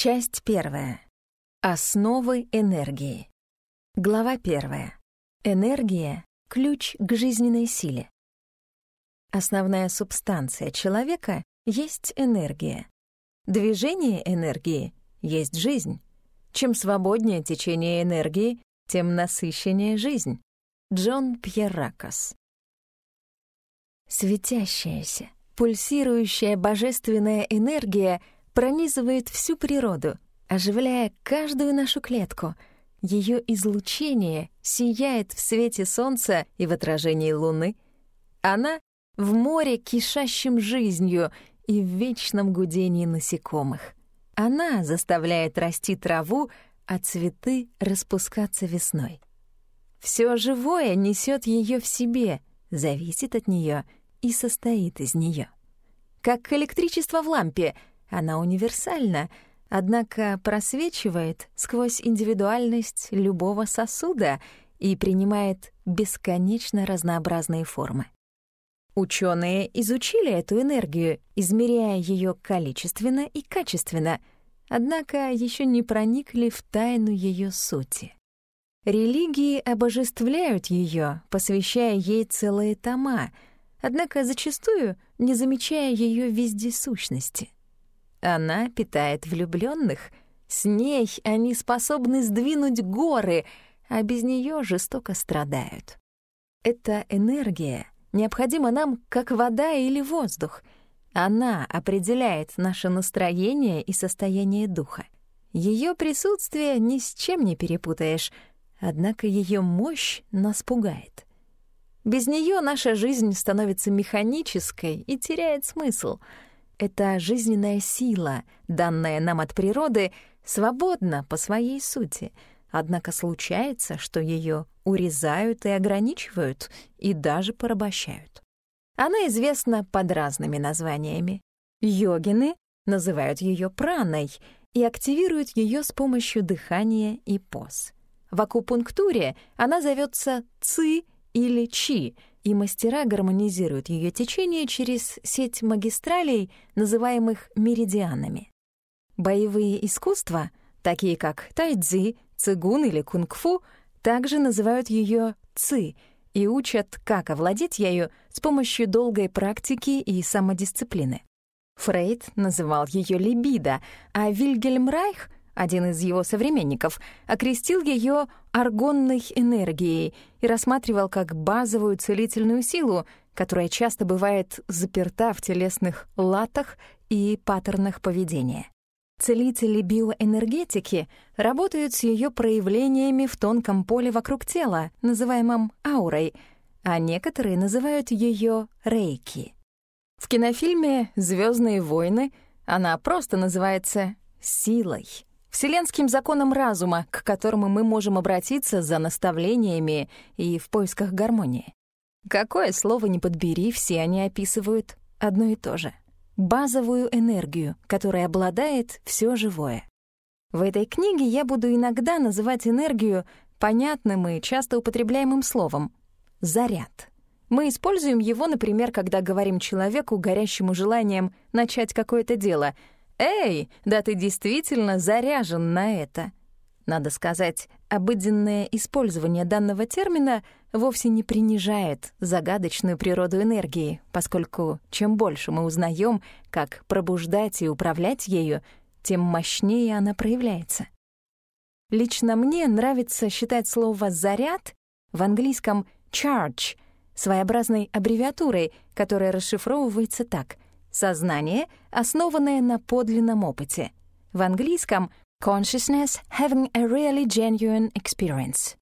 Часть первая. Основы энергии. Глава первая. Энергия — ключ к жизненной силе. Основная субстанция человека есть энергия. Движение энергии есть жизнь. Чем свободнее течение энергии, тем насыщеннее жизнь. Джон Пьерракос. Светящаяся, пульсирующая божественная энергия пронизывает всю природу, оживляя каждую нашу клетку. Ее излучение сияет в свете солнца и в отражении луны. Она в море, кишащем жизнью и в вечном гудении насекомых. Она заставляет расти траву, а цветы распускаться весной. Все живое несет ее в себе, зависит от нее и состоит из нее. Как электричество в лампе, она универсальна, однако просвечивает сквозь индивидуальность любого сосуда и принимает бесконечно разнообразные формы. Ученые изучили эту энергию, измеряя ее количественно и качественно, однако еще не проникли в тайну ее сути. Религии обожествляют ее, посвящая ей целые тома, однако зачастую не замечая ее вездесущности. Она питает влюбленных, с ней они способны сдвинуть горы, а без нее жестоко страдают. Эта энергия — необходима нам как вода или воздух. Она определяет наше настроение и состояние духа. Ее присутствие ни с чем не перепутаешь, однако ее мощь нас пугает. Без нее наша жизнь становится механической и теряет смысл. Эта жизненная сила, данная нам от природы, свободна по своей сути — Однако случается, что ее урезают и ограничивают, и даже порабощают. Она известна под разными названиями. Йогины называют ее праной и активируют ее с помощью дыхания и поз. В акупунктуре она зовется ци или чи, и мастера гармонизируют ее течение через сеть магистралей, называемых меридианами. Боевые искусства, такие как тайцзи, Цигун или кунг-фу также называют ее ци и учат, как овладеть ею с помощью долгой практики и самодисциплины. Фрейд называл ее либидо, а Вильгельм Райх, один из его современников, окрестил ее аргонной энергией и рассматривал как базовую целительную силу, которая часто бывает заперта в телесных латах и паттернах поведения. Целители биоэнергетики работают с ее проявлениями в тонком поле вокруг тела, называемом аурой, а некоторые называют ее рейки. В кинофильме «Звездные войны» она просто называется «силой», вселенским законом разума, к которому мы можем обратиться за наставлениями и в поисках гармонии. Какое слово ни подбери, все они описывают одно и то же — базовую энергию, которой обладает все живое. В этой книге я буду иногда называть энергию понятным и часто употребляемым словом — заряд. Мы используем его, например, когда говорим человеку, горящему желанием начать какое-то дело. «Эй, да ты действительно заряжен на это!» Надо сказать, обыденное использование данного термина вовсе не принижает загадочную природу энергии, поскольку чем больше мы узнаем, как пробуждать и управлять ею, тем мощнее она проявляется. Лично мне нравится считать слово «заряд» в английском «charge» своеобразной аббревиатурой, которая расшифровывается так — «сознание, основанное на подлинном опыте». В английском Consciousness having a really genuine experience.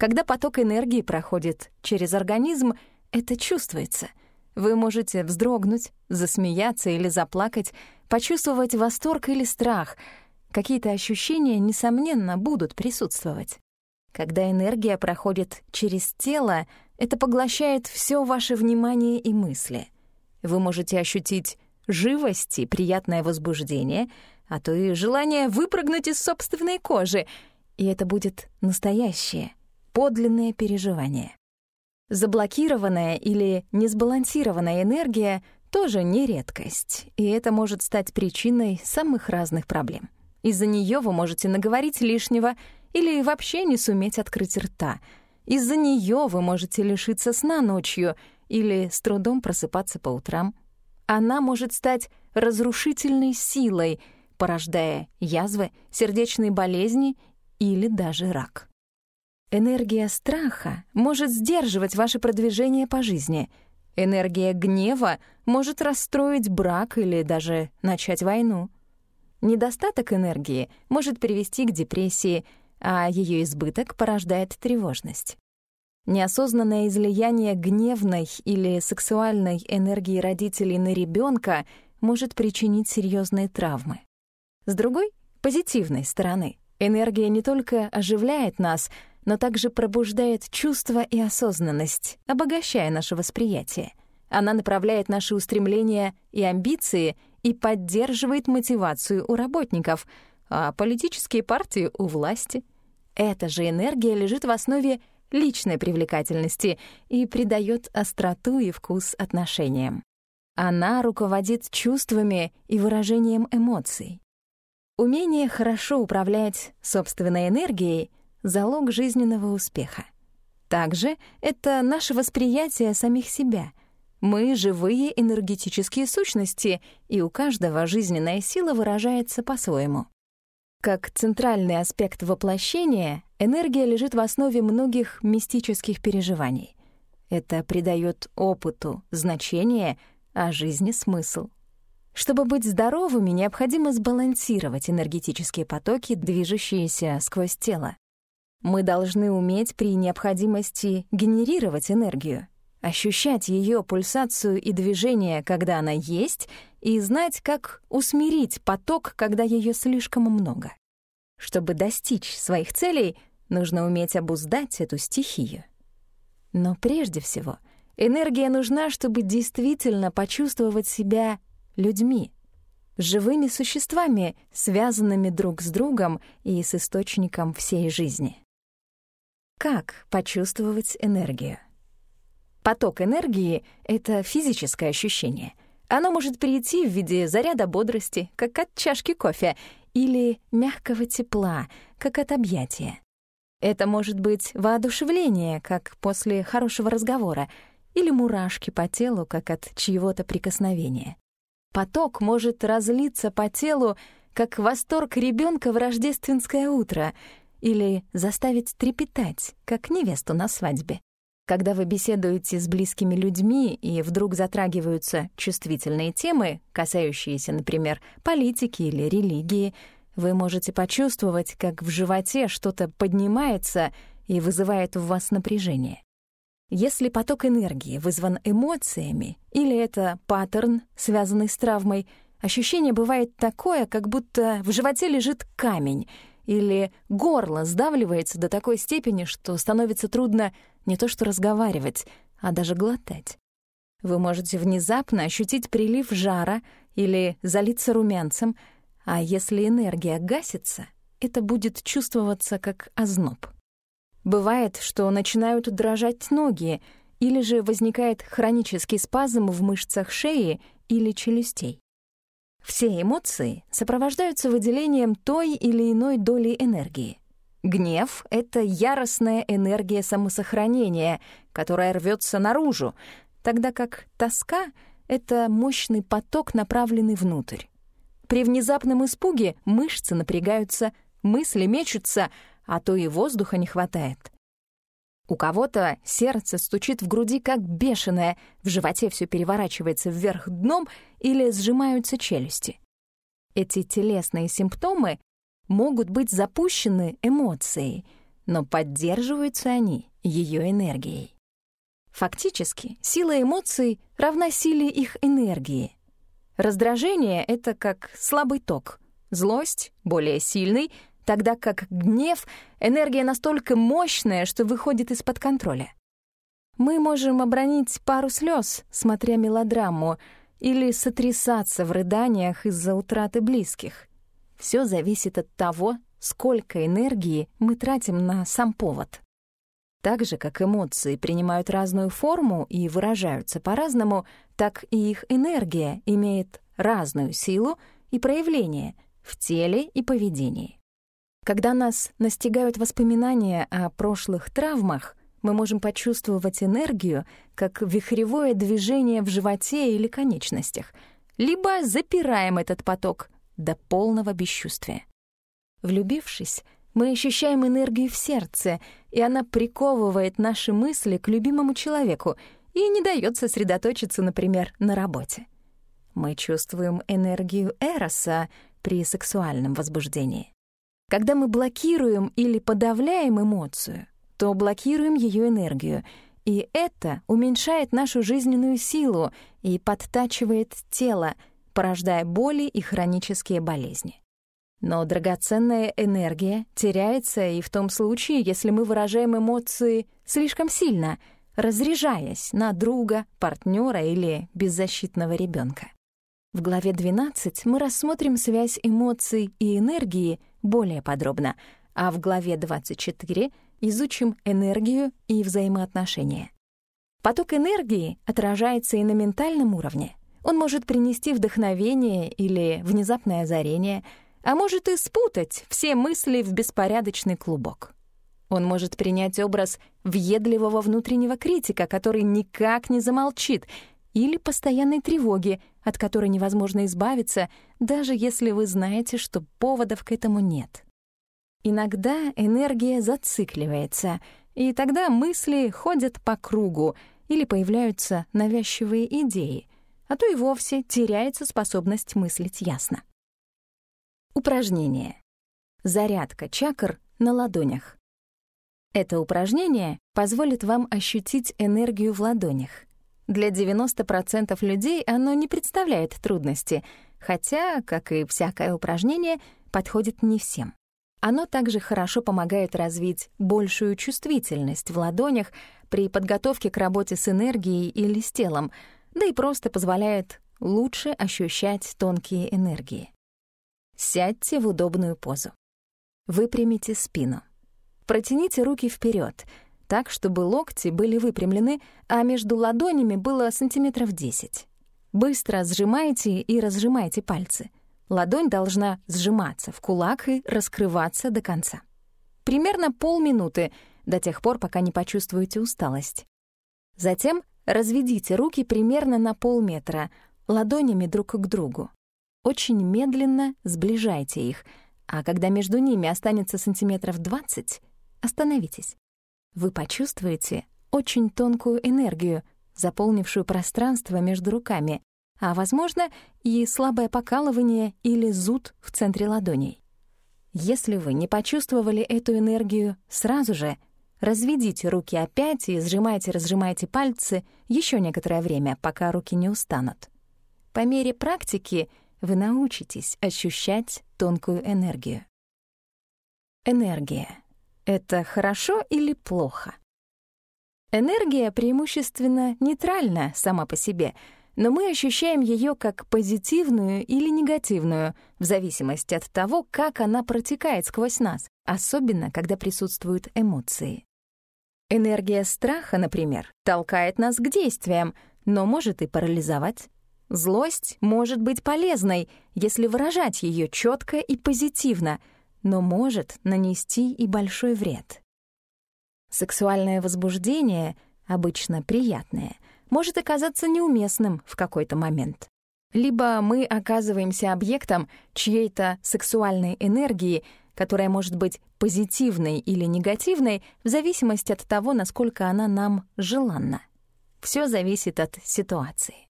Когда поток энергии проходит через организм, это чувствуется. Вы можете вздрогнуть, засмеяться или заплакать, почувствовать восторг или страх. Какие-то ощущения, несомненно, будут присутствовать. Когда энергия проходит через тело, это поглощает все ваше внимание и мысли. Вы можете ощутить живость и приятное возбуждение — а то и желание выпрыгнуть из собственной кожи, и это будет настоящее, подлинное переживание. Заблокированная или несбалансированная энергия тоже не редкость, и это может стать причиной самых разных проблем. Из-за нее вы можете наговорить лишнего или вообще не суметь открыть рта. Из-за нее вы можете лишиться сна ночью или с трудом просыпаться по утрам. Она может стать разрушительной силой, порождая язвы, сердечные болезни или даже рак. Энергия страха может сдерживать ваше продвижение по жизни. Энергия гнева может расстроить брак или даже начать войну. Недостаток энергии может привести к депрессии, а ее избыток порождает тревожность. Неосознанное излияние гневной или сексуальной энергии родителей на ребенка может причинить серьезные травмы. С другой, позитивной стороны, энергия не только оживляет нас, но также пробуждает чувства и осознанность, обогащая наше восприятие. Она направляет наши устремления и амбиции и поддерживает мотивацию у работников, а политические партии — у власти. Эта же энергия лежит в основе личной привлекательности и придает остроту и вкус отношениям. Она руководит чувствами и выражением эмоций. Умение хорошо управлять собственной энергией — залог жизненного успеха. Также это наше восприятие самих себя. Мы — живые энергетические сущности, и у каждого жизненная сила выражается по-своему. Как центральный аспект воплощения, энергия лежит в основе многих мистических переживаний. Это придает опыту значение, а жизни смысл — чтобы быть здоровыми, необходимо сбалансировать энергетические потоки, движущиеся сквозь тело. Мы должны уметь при необходимости генерировать энергию, ощущать ее пульсацию и движение, когда она есть, и знать, как усмирить поток, когда ее слишком много. Чтобы достичь своих целей, нужно уметь обуздать эту стихию. Но прежде всего, энергия нужна, чтобы действительно почувствовать себя людьми, живыми существами, связанными друг с другом и с источником всей жизни. Как почувствовать энергию? Поток энергии — это физическое ощущение. Оно может прийти в виде заряда бодрости, как от чашки кофе, или мягкого тепла, как от объятия. Это может быть воодушевление, как после хорошего разговора, или мурашки по телу, как от чьего-то прикосновения. Поток может разлиться по телу, как восторг ребенка в рождественское утро, или заставить трепетать, как невесту на свадьбе. Когда вы беседуете с близкими людьми и вдруг затрагиваются чувствительные темы, касающиеся, например, политики или религии, вы можете почувствовать, как в животе что-то поднимается и вызывает в вас напряжение. Если поток энергии вызван эмоциями или это паттерн, связанный с травмой, ощущение бывает такое, как будто в животе лежит камень или горло сдавливается до такой степени, что становится трудно не то что разговаривать, а даже глотать. Вы можете внезапно ощутить прилив жара или залиться румянцем, а если энергия гасится, это будет чувствоваться как озноб. Бывает, что начинают дрожать ноги, или же возникает хронический спазм в мышцах шеи или челюстей. Все эмоции сопровождаются выделением той или иной доли энергии. Гнев — это яростная энергия самосохранения, которая рвется наружу, тогда как тоска — это мощный поток, направленный внутрь. При внезапном испуге мышцы напрягаются, мысли мечутся — а то и воздуха не хватает. У кого-то сердце стучит в груди как бешеное, в животе все переворачивается вверх дном или сжимаются челюсти. Эти телесные симптомы могут быть запущены эмоцией, но поддерживаются они ее энергией. Фактически, сила эмоций равна силе их энергии. Раздражение — это как слабый ток, злость — более сильный — тогда как гнев — энергия настолько мощная, что выходит из-под контроля. Мы можем обронить пару слез, смотря мелодраму, или сотрясаться в рыданиях из-за утраты близких. Все зависит от того, сколько энергии мы тратим на сам повод. Так же, как эмоции принимают разную форму и выражаются по-разному, так и их энергия имеет разную силу и проявление в теле и поведении. Когда нас настигают воспоминания о прошлых травмах, мы можем почувствовать энергию как вихревое движение в животе или конечностях, либо запираем этот поток до полного бесчувствия. Влюбившись, мы ощущаем энергию в сердце, и она приковывает наши мысли к любимому человеку и не дает сосредоточиться, например, на работе. Мы чувствуем энергию Эроса при сексуальном возбуждении. Когда мы блокируем или подавляем эмоцию, то блокируем ее энергию, и это уменьшает нашу жизненную силу и подтачивает тело, порождая боли и хронические болезни. Но драгоценная энергия теряется и в том случае, если мы выражаем эмоции слишком сильно, разряжаясь на друга, партнера или беззащитного ребенка. В главе 12 мы рассмотрим связь эмоций и энергии более подробно, а в главе 24 изучим энергию и взаимоотношения. Поток энергии отражается и на ментальном уровне. Он может принести вдохновение или внезапное озарение — а может и спутать все мысли в беспорядочный клубок. Он может принять образ въедливого внутреннего критика, который никак не замолчит, или постоянной тревоги, от которой невозможно избавиться, даже если вы знаете, что поводов к этому нет. Иногда энергия зацикливается, и тогда мысли ходят по кругу или появляются навязчивые идеи, а то и вовсе теряется способность мыслить ясно. Упражнение. Зарядка чакр на ладонях. Это упражнение позволит вам ощутить энергию в ладонях. Для 90% людей оно не представляет трудности, хотя, как и всякое упражнение, подходит не всем. Оно также хорошо помогает развить большую чувствительность в ладонях при подготовке к работе с энергией или с телом, да и просто позволяет лучше ощущать тонкие энергии. Сядьте в удобную позу. Выпрямите спину. Протяните руки вперед, так, чтобы локти были выпрямлены, а между ладонями было сантиметров 10. Быстро сжимайте и разжимайте пальцы. Ладонь должна сжиматься в кулак и раскрываться до конца. Примерно полминуты, до тех пор, пока не почувствуете усталость. Затем разведите руки примерно на полметра, ладонями друг к другу. Очень медленно сближайте их, а когда между ними останется сантиметров 20, остановитесь. Вы почувствуете очень тонкую энергию, заполнившую пространство между руками, а, возможно, и слабое покалывание или зуд в центре ладоней. Если вы не почувствовали эту энергию сразу же, разведите руки опять и сжимайте-разжимайте пальцы еще некоторое время, пока руки не устанут. По мере практики — вы научитесь ощущать тонкую энергию. Энергия — это хорошо или плохо? Энергия преимущественно нейтральна сама по себе, но мы ощущаем ее как позитивную или негативную, в зависимости от того, как она протекает сквозь нас, особенно когда присутствуют эмоции. Энергия страха, например, толкает нас к действиям, но может и парализовать. Злость может быть полезной, если выражать ее четко и позитивно, но может нанести и большой вред. Сексуальное возбуждение, обычно приятное, может оказаться неуместным в какой-то момент. Либо мы оказываемся объектом чьей-то сексуальной энергии, которая может быть позитивной или негативной в зависимости от того, насколько она нам желанна. Все зависит от ситуации.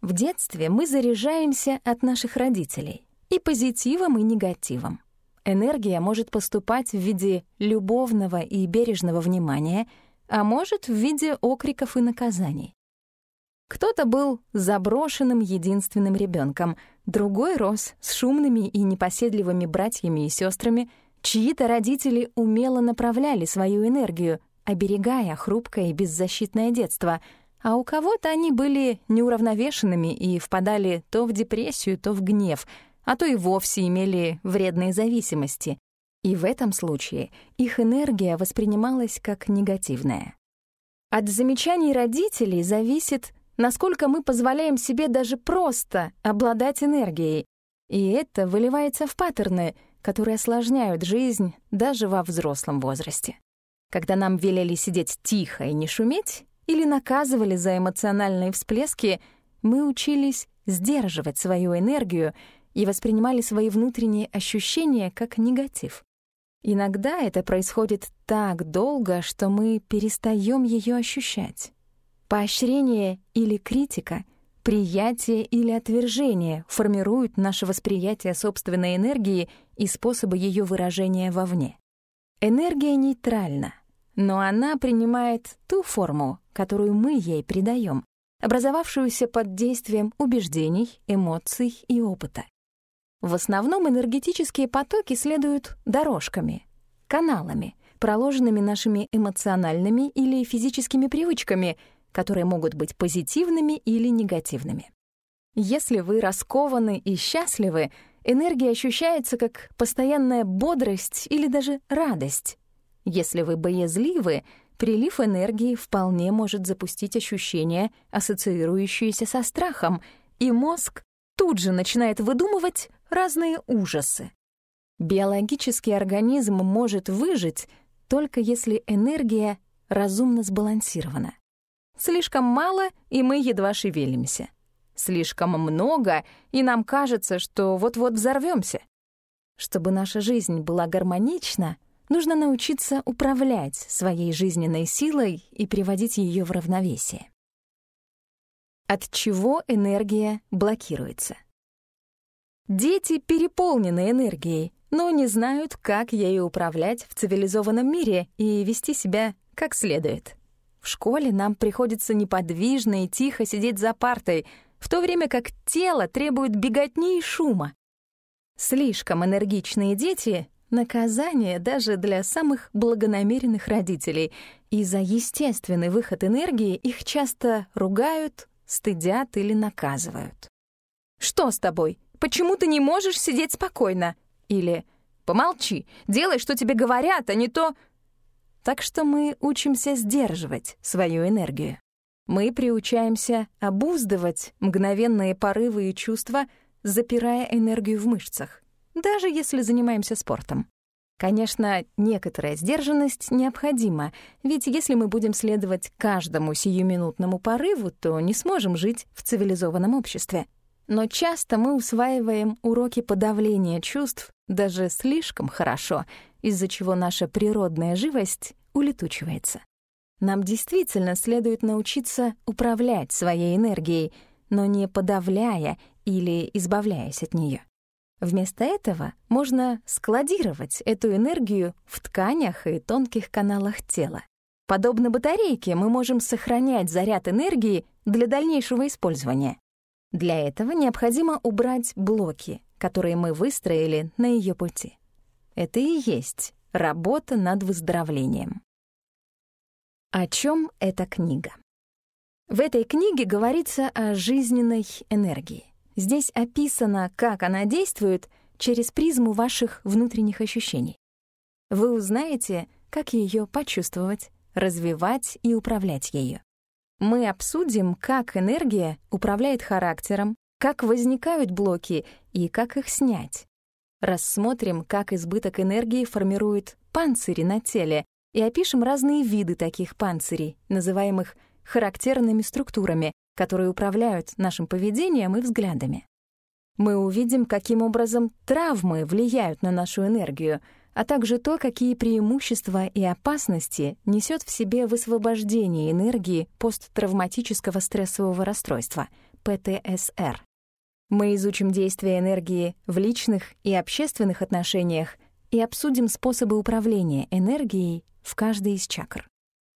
В детстве мы заряжаемся от наших родителей и позитивом, и негативом. Энергия может поступать в виде любовного и бережного внимания, а может в виде окриков и наказаний. Кто-то был заброшенным единственным ребенком, другой рос с шумными и непоседливыми братьями и сестрами, чьи-то родители умело направляли свою энергию, оберегая хрупкое и беззащитное детство — а у кого-то они были неуравновешенными и впадали то в депрессию, то в гнев, а то и вовсе имели вредные зависимости. И в этом случае их энергия воспринималась как негативная. От замечаний родителей зависит, насколько мы позволяем себе даже просто обладать энергией, и это выливается в паттерны, которые осложняют жизнь даже во взрослом возрасте. Когда нам велели сидеть тихо и не шуметь, или наказывали за эмоциональные всплески, мы учились сдерживать свою энергию и воспринимали свои внутренние ощущения как негатив. Иногда это происходит так долго, что мы перестаем ее ощущать. Поощрение или критика, приятие или отвержение формируют наше восприятие собственной энергии и способы ее выражения вовне. Энергия нейтральна, но она принимает ту форму, которую мы ей придаем, образовавшуюся под действием убеждений, эмоций и опыта. В основном энергетические потоки следуют дорожками, каналами, проложенными нашими эмоциональными или физическими привычками, которые могут быть позитивными или негативными. Если вы раскованы и счастливы, энергия ощущается как постоянная бодрость или даже радость. Если вы боязливы, прилив энергии вполне может запустить ощущения, ассоциирующиеся со страхом, и мозг тут же начинает выдумывать разные ужасы. Биологический организм может выжить только если энергия разумно сбалансирована. Слишком мало, и мы едва шевелимся. Слишком много, и нам кажется, что вот-вот взорвемся. Чтобы наша жизнь была гармонична, нужно научиться управлять своей жизненной силой и приводить ее в равновесие. От чего энергия блокируется? Дети переполнены энергией, но не знают, как ею управлять в цивилизованном мире и вести себя как следует. В школе нам приходится неподвижно и тихо сидеть за партой, в то время как тело требует беготни и шума. Слишком энергичные дети — наказание даже для самых благонамеренных родителей, и за естественный выход энергии их часто ругают, стыдят или наказывают. «Что с тобой? Почему ты не можешь сидеть спокойно?» Или «Помолчи, делай, что тебе говорят, а не то...» Так что мы учимся сдерживать свою энергию. Мы приучаемся обуздывать мгновенные порывы и чувства, запирая энергию в мышцах, даже если занимаемся спортом. Конечно, некоторая сдержанность необходима, ведь если мы будем следовать каждому сиюминутному порыву, то не сможем жить в цивилизованном обществе. Но часто мы усваиваем уроки подавления чувств даже слишком хорошо, из-за чего наша природная живость улетучивается. Нам действительно следует научиться управлять своей энергией, но не подавляя или избавляясь от нее. Вместо этого можно складировать эту энергию в тканях и тонких каналах тела. Подобно батарейке мы можем сохранять заряд энергии для дальнейшего использования. Для этого необходимо убрать блоки, которые мы выстроили на ее пути. Это и есть работа над выздоровлением. О чем эта книга? В этой книге говорится о жизненной энергии. Здесь описано, как она действует через призму ваших внутренних ощущений. Вы узнаете, как ее почувствовать, развивать и управлять ею. Мы обсудим, как энергия управляет характером, как возникают блоки и как их снять. Рассмотрим, как избыток энергии формирует панцири на теле и опишем разные виды таких панцирей, называемых характерными структурами, которые управляют нашим поведением и взглядами. Мы увидим, каким образом травмы влияют на нашу энергию — а также то, какие преимущества и опасности несет в себе высвобождение энергии посттравматического стрессового расстройства, ПТСР. Мы изучим действия энергии в личных и общественных отношениях и обсудим способы управления энергией в каждой из чакр.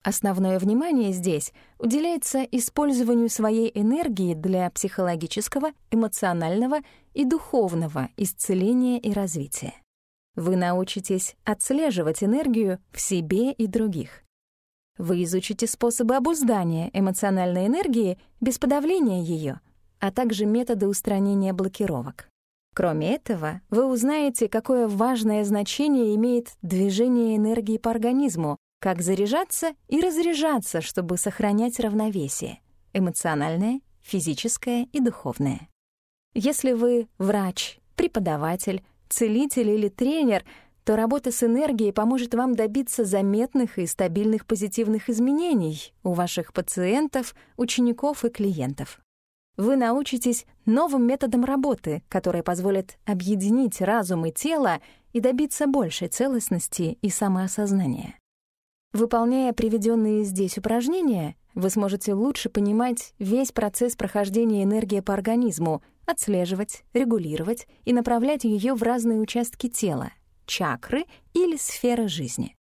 Основное внимание здесь уделяется использованию своей энергии для психологического, эмоционального и духовного исцеления и развития. Вы научитесь отслеживать энергию в себе и других. Вы изучите способы обуздания эмоциональной энергии без подавления ее, а также методы устранения блокировок. Кроме этого, вы узнаете, какое важное значение имеет движение энергии по организму, как заряжаться и разряжаться, чтобы сохранять равновесие — эмоциональное, физическое и духовное. Если вы врач, преподаватель, целитель или тренер, то работа с энергией поможет вам добиться заметных и стабильных позитивных изменений у ваших пациентов, учеников и клиентов. Вы научитесь новым методам работы, которые позволят объединить разум и тело и добиться большей целостности и самоосознания. Выполняя приведенные здесь упражнения, вы сможете лучше понимать весь процесс прохождения энергии по организму, отслеживать, регулировать и направлять ее в разные участки тела, чакры или сферы жизни.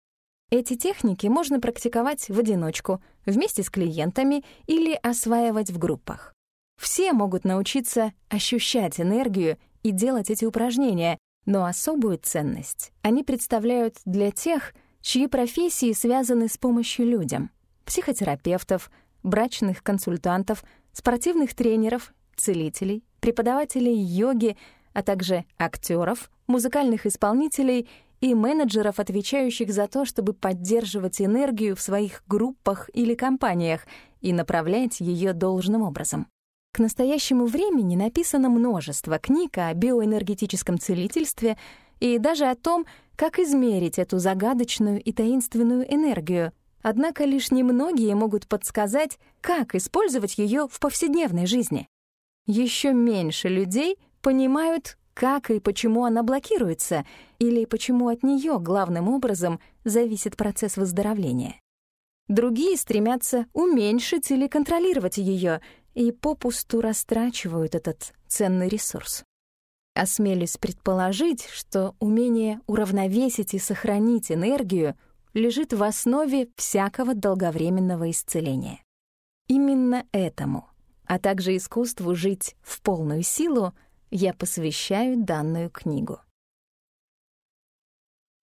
Эти техники можно практиковать в одиночку, вместе с клиентами или осваивать в группах. Все могут научиться ощущать энергию и делать эти упражнения, но особую ценность они представляют для тех, чьи профессии связаны с помощью людям — психотерапевтов, брачных консультантов, спортивных тренеров, целителей, преподавателей йоги, а также актеров, музыкальных исполнителей и менеджеров, отвечающих за то, чтобы поддерживать энергию в своих группах или компаниях и направлять ее должным образом. К настоящему времени написано множество книг о биоэнергетическом целительстве и даже о том, как измерить эту загадочную и таинственную энергию. Однако лишь немногие могут подсказать, как использовать ее в повседневной жизни. Еще меньше людей понимают, как и почему она блокируется, или почему от нее главным образом зависит процесс выздоровления. Другие стремятся уменьшить или контролировать ее и попусту растрачивают этот ценный ресурс. Осмелюсь предположить, что умение уравновесить и сохранить энергию лежит в основе всякого долговременного исцеления. Именно этому, а также искусству жить в полную силу, я посвящаю данную книгу.